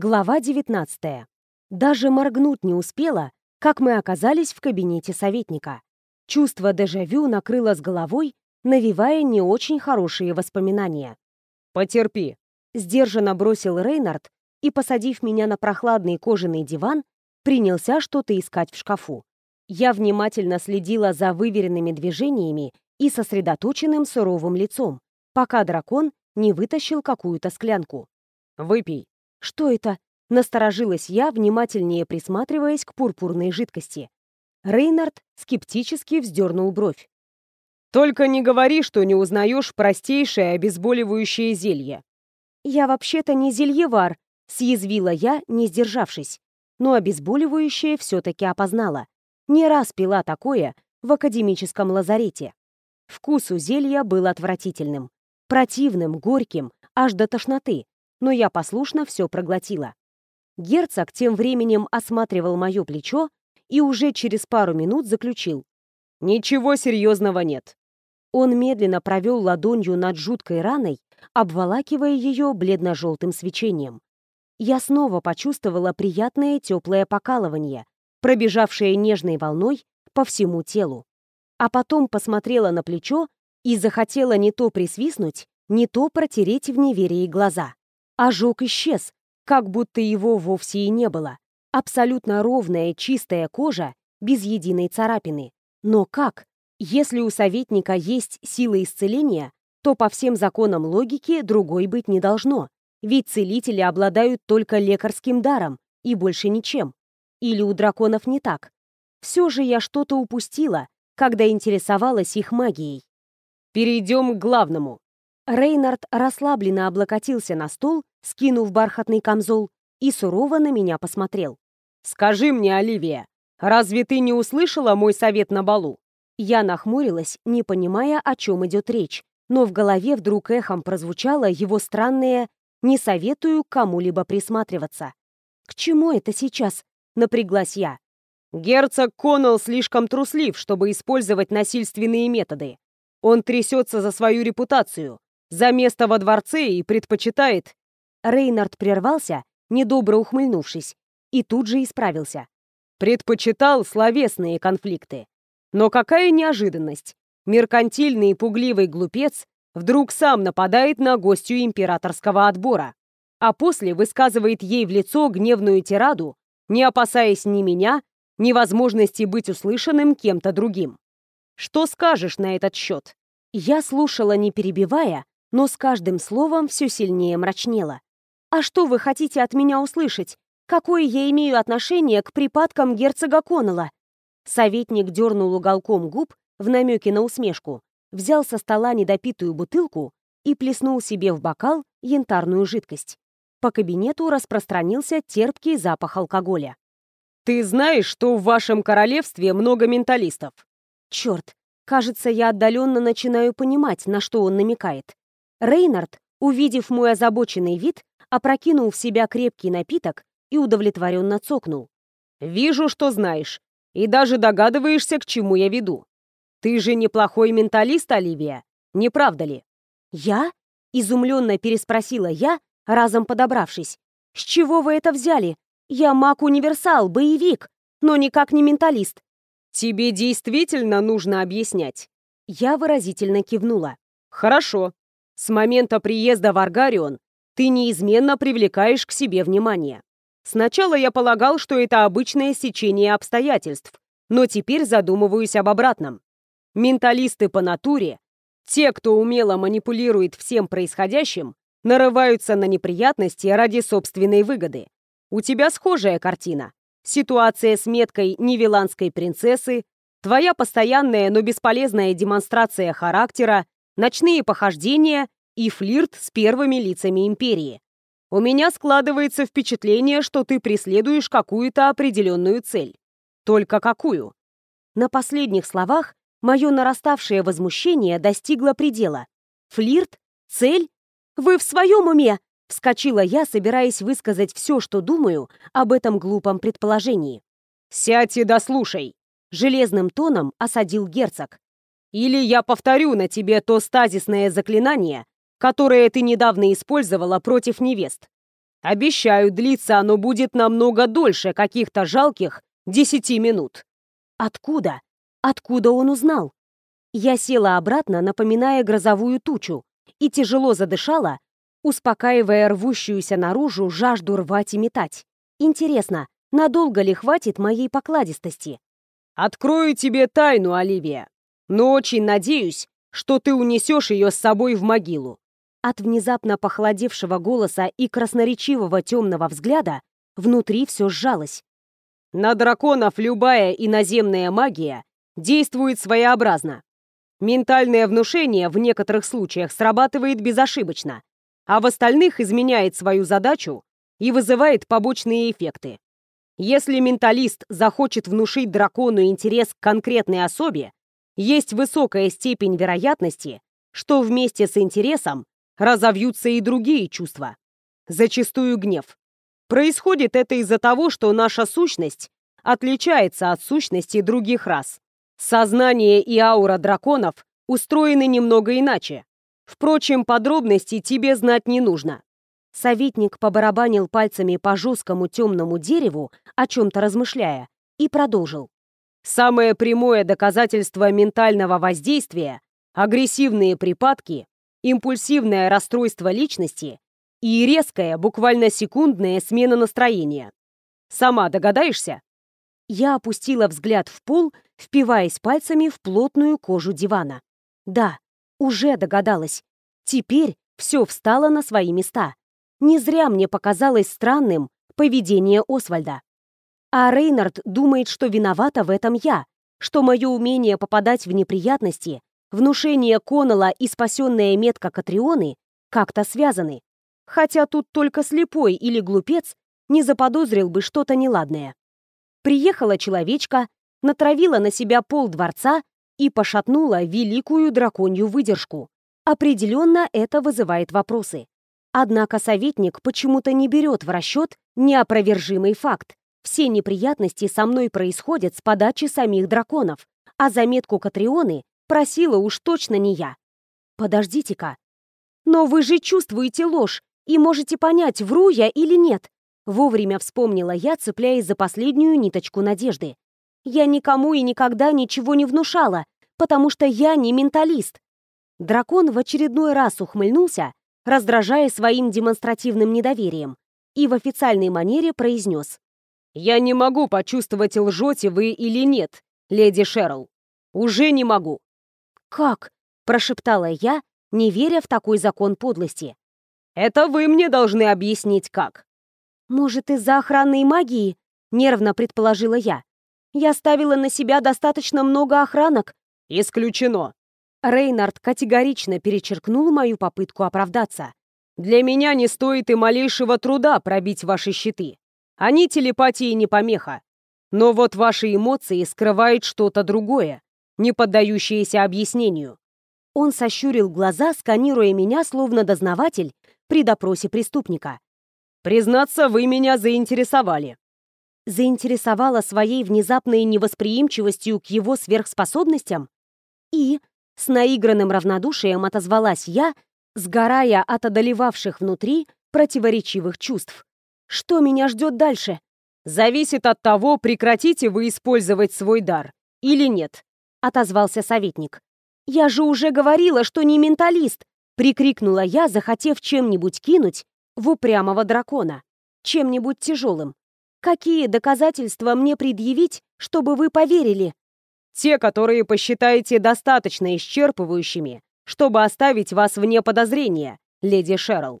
Глава 19. Даже моргнуть не успела, как мы оказались в кабинете советника. Чувство дежавю накрыло с головой, навевая не очень хорошие воспоминания. «Потерпи», — сдержанно бросил Рейнард и, посадив меня на прохладный кожаный диван, принялся что-то искать в шкафу. Я внимательно следила за выверенными движениями и сосредоточенным суровым лицом, пока дракон не вытащил какую-то склянку. «Выпей», «Что это?» — насторожилась я, внимательнее присматриваясь к пурпурной жидкости. Рейнард скептически вздернул бровь. «Только не говори, что не узнаешь простейшее обезболивающее зелье». «Я вообще-то не зельевар», — съязвила я, не сдержавшись. Но обезболивающее все-таки опознала. Не раз пила такое в академическом лазарете. Вкус у зелья был отвратительным. Противным, горьким, аж до тошноты но я послушно все проглотила. Герцог тем временем осматривал мое плечо и уже через пару минут заключил. «Ничего серьезного нет». Он медленно провел ладонью над жуткой раной, обволакивая ее бледно-желтым свечением. Я снова почувствовала приятное теплое покалывание, пробежавшее нежной волной по всему телу. А потом посмотрела на плечо и захотела не то присвистнуть, не то протереть в неверии глаза. Ожог исчез, как будто его вовсе и не было. Абсолютно ровная, чистая кожа, без единой царапины. Но как? Если у советника есть сила исцеления, то по всем законам логики другой быть не должно. Ведь целители обладают только лекарским даром и больше ничем. Или у драконов не так. Все же я что-то упустила, когда интересовалась их магией. Перейдем к главному. Рейнард расслабленно облокотился на стол, скинув бархатный камзол, и сурово на меня посмотрел. «Скажи мне, Оливия, разве ты не услышала мой совет на балу?» Я нахмурилась, не понимая, о чем идет речь, но в голове вдруг эхом прозвучало его странное «не советую кому-либо присматриваться». «К чему это сейчас?» — напряглась я. «Герцог Коннелл слишком труслив, чтобы использовать насильственные методы. Он трясется за свою репутацию, за место во дворце и предпочитает...» Рейнард прервался, недобро ухмыльнувшись, и тут же исправился. «Предпочитал словесные конфликты. Но какая неожиданность! Меркантильный и пугливый глупец вдруг сам нападает на гостью императорского отбора, а после высказывает ей в лицо гневную тираду, не опасаясь ни меня, ни возможности быть услышанным кем-то другим. Что скажешь на этот счет?» Я слушала, не перебивая, но с каждым словом все сильнее мрачнело. «А что вы хотите от меня услышать? Какое я имею отношение к припадкам герцога Коннелла?» Советник дернул уголком губ в намеке на усмешку, взял со стола недопитую бутылку и плеснул себе в бокал янтарную жидкость. По кабинету распространился терпкий запах алкоголя. «Ты знаешь, что в вашем королевстве много менталистов?» «Черт, кажется, я отдаленно начинаю понимать, на что он намекает. Рейнард, увидев мой озабоченный вид, опрокинул в себя крепкий напиток и удовлетворенно цокнул. «Вижу, что знаешь, и даже догадываешься, к чему я веду. Ты же неплохой менталист, Оливия, не правда ли?» «Я?» — изумленно переспросила я, разом подобравшись. «С чего вы это взяли? Я маг-универсал, боевик, но никак не менталист». «Тебе действительно нужно объяснять?» Я выразительно кивнула. «Хорошо. С момента приезда в Аргарион ты неизменно привлекаешь к себе внимание. Сначала я полагал, что это обычное сечение обстоятельств, но теперь задумываюсь об обратном. Менталисты по натуре, те, кто умело манипулирует всем происходящим, нарываются на неприятности ради собственной выгоды. У тебя схожая картина. Ситуация с меткой невиланской принцессы, твоя постоянная, но бесполезная демонстрация характера, ночные похождения и флирт с первыми лицами империи. У меня складывается впечатление, что ты преследуешь какую-то определенную цель. Только какую? На последних словах мое нараставшее возмущение достигло предела. Флирт? Цель? Вы в своем уме? Вскочила я, собираясь высказать все, что думаю об этом глупом предположении. «Сядь и дослушай!» Железным тоном осадил герцог. Или я повторю на тебе то стазисное заклинание, которое ты недавно использовала против невест. Обещаю, длиться оно будет намного дольше каких-то жалких десяти минут. Откуда? Откуда он узнал? Я села обратно, напоминая грозовую тучу, и тяжело задышала, успокаивая рвущуюся наружу жажду рвать и метать. Интересно, надолго ли хватит моей покладистости? «Открою тебе тайну, Оливия, но очень надеюсь, что ты унесешь ее с собой в могилу». От внезапно похолодевшего голоса и красноречивого темного взгляда внутри все сжалось. На драконов любая иноземная магия действует своеобразно. Ментальное внушение в некоторых случаях срабатывает безошибочно, а в остальных изменяет свою задачу и вызывает побочные эффекты. Если менталист захочет внушить дракону интерес к конкретной особе, есть высокая степень вероятности, что вместе с интересом разовьются и другие чувства. Зачастую гнев. Происходит это из-за того, что наша сущность отличается от сущности других рас. Сознание и аура драконов устроены немного иначе. Впрочем, подробностей тебе знать не нужно. Советник побарабанил пальцами по жесткому темному дереву, о чем-то размышляя, и продолжил. Самое прямое доказательство ментального воздействия – агрессивные припадки, импульсивное расстройство личности и резкая, буквально секундная смена настроения. Сама догадаешься? Я опустила взгляд в пол, впиваясь пальцами в плотную кожу дивана. Да, уже догадалась. Теперь все встало на свои места. Не зря мне показалось странным поведение Освальда. А Рейнард думает, что виновата в этом я, что мое умение попадать в неприятности, внушение Коннелла и спасенная метка Катрионы как-то связаны. Хотя тут только слепой или глупец не заподозрил бы что-то неладное. Приехала человечка, натравила на себя пол дворца и пошатнула великую драконью выдержку. Определенно это вызывает вопросы. Однако советник почему-то не берет в расчет неопровержимый факт. Все неприятности со мной происходят с подачи самих драконов, а заметку Катрионы просила уж точно не я. Подождите-ка. Но вы же чувствуете ложь и можете понять, вру я или нет. Вовремя вспомнила я, цепляясь за последнюю ниточку надежды. Я никому и никогда ничего не внушала, потому что я не менталист. Дракон в очередной раз ухмыльнулся, раздражая своим демонстративным недоверием, и в официальной манере произнес. «Я не могу почувствовать, лжете вы или нет, леди Шерл. Уже не могу». «Как?» – прошептала я, не веря в такой закон подлости. «Это вы мне должны объяснить, как». «Может, из-за охранной магии?» – нервно предположила я. «Я ставила на себя достаточно много охранок». «Исключено. Рейнард категорично перечеркнул мою попытку оправдаться. «Для меня не стоит и малейшего труда пробить ваши щиты. Они телепатии не помеха. Но вот ваши эмоции скрывают что-то другое, не поддающееся объяснению». Он сощурил глаза, сканируя меня, словно дознаватель при допросе преступника. «Признаться, вы меня заинтересовали». Заинтересовала своей внезапной невосприимчивостью к его сверхспособностям? И с наигранным равнодушием отозвалась я, сгорая от одолевавших внутри противоречивых чувств. Что меня ждет дальше? Зависит от того, прекратите вы использовать свой дар или нет, отозвался советник. Я же уже говорила, что не менталист, прикрикнула я, захотев чем-нибудь кинуть в упрямого дракона, чем-нибудь тяжелым. Какие доказательства мне предъявить, чтобы вы поверили? Те, которые посчитаете достаточно исчерпывающими, чтобы оставить вас вне подозрения, леди Шерл.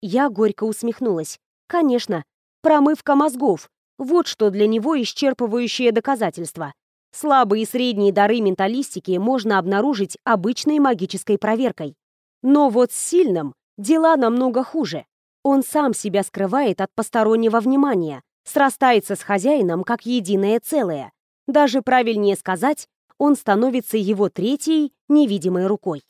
Я горько усмехнулась. Конечно, промывка мозгов. Вот что для него исчерпывающее доказательство. Слабые и средние дары менталистики можно обнаружить обычной магической проверкой. Но вот с сильным дела намного хуже. Он сам себя скрывает от постороннего внимания, срастается с хозяином как единое целое, даже правильнее сказать, он становится его третьей невидимой рукой.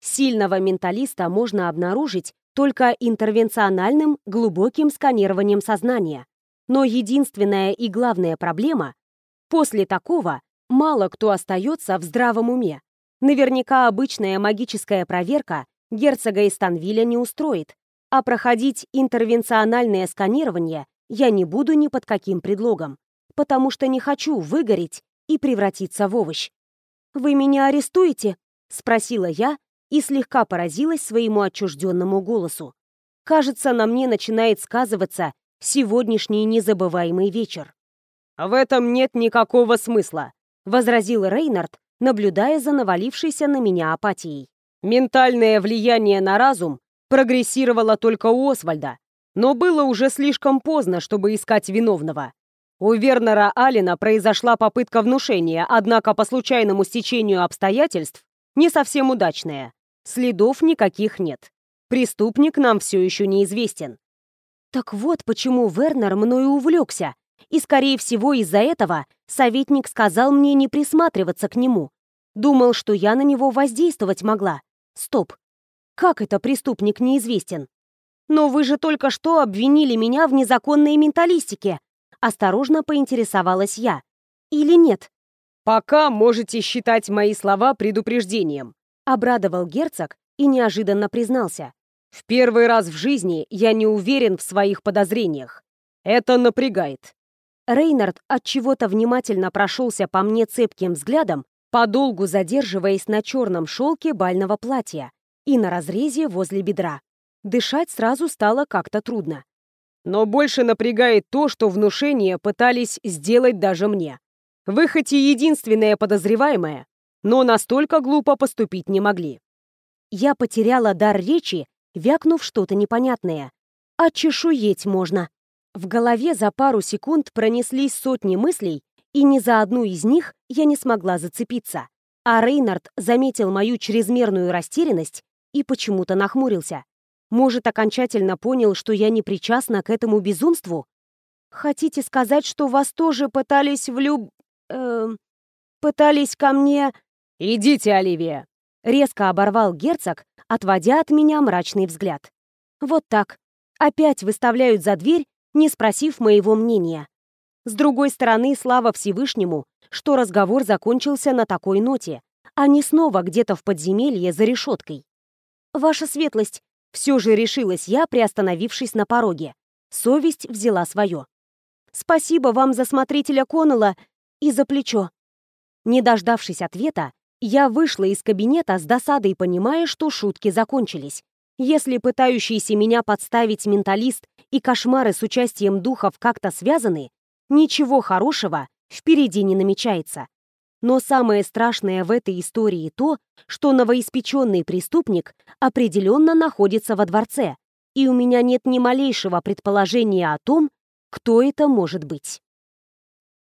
Сильного менталиста можно обнаружить только интервенциональным глубоким сканированием сознания. Но единственная и главная проблема – после такого мало кто остается в здравом уме. Наверняка обычная магическая проверка герцога Истанвиля не устроит. А проходить интервенциональное сканирование я не буду ни под каким предлогом, потому что не хочу выгореть и превратиться в овощ. «Вы меня арестуете?» — спросила я и слегка поразилась своему отчужденному голосу. Кажется, на мне начинает сказываться сегодняшний незабываемый вечер. «В этом нет никакого смысла», — возразил Рейнард, наблюдая за навалившейся на меня апатией. «Ментальное влияние на разум прогрессировало только у Освальда, но было уже слишком поздно, чтобы искать виновного. У Вернера Алина произошла попытка внушения, однако по случайному стечению обстоятельств не совсем удачная. Следов никаких нет. Преступник нам все еще неизвестен. Так вот почему Вернер мною увлекся. И, скорее всего, из-за этого советник сказал мне не присматриваться к нему. Думал, что я на него воздействовать могла. Стоп. Как это преступник неизвестен? Но вы же только что обвинили меня в незаконной менталистике. Осторожно поинтересовалась я. Или нет? Пока можете считать мои слова предупреждением. Обрадовал герцог и неожиданно признался. В первый раз в жизни я не уверен в своих подозрениях. Это напрягает. Рейнард от чего-то внимательно прошелся по мне цепким взглядом, подолгу задерживаясь на черном шелке бального платья и на разрезе возле бедра. Дышать сразу стало как-то трудно. Но больше напрягает то, что внушение пытались сделать даже мне. Вы хоть и единственная подозреваемая, но настолько глупо поступить не могли. Я потеряла дар речи, вякнув что-то непонятное. А чешуеть можно. В голове за пару секунд пронеслись сотни мыслей, и ни за одну из них я не смогла зацепиться. А Рейнард заметил мою чрезмерную растерянность и почему-то нахмурился. Может, окончательно понял, что я не причастна к этому безумству? Хотите сказать, что вас тоже пытались влюб... Э, пытались ко мне... «Идите, Оливия!» Резко оборвал герцог, отводя от меня мрачный взгляд. Вот так. Опять выставляют за дверь не спросив моего мнения. С другой стороны, слава Всевышнему, что разговор закончился на такой ноте, а не снова где-то в подземелье за решеткой. «Ваша светлость», — все же решилась я, приостановившись на пороге. Совесть взяла свое. «Спасибо вам за смотрителя Коннелла и за плечо». Не дождавшись ответа, я вышла из кабинета с досадой, понимая, что шутки закончились. Если пытающийся меня подставить менталист и кошмары с участием духов как-то связаны, ничего хорошего впереди не намечается. Но самое страшное в этой истории то, что новоиспеченный преступник определенно находится во дворце, и у меня нет ни малейшего предположения о том, кто это может быть.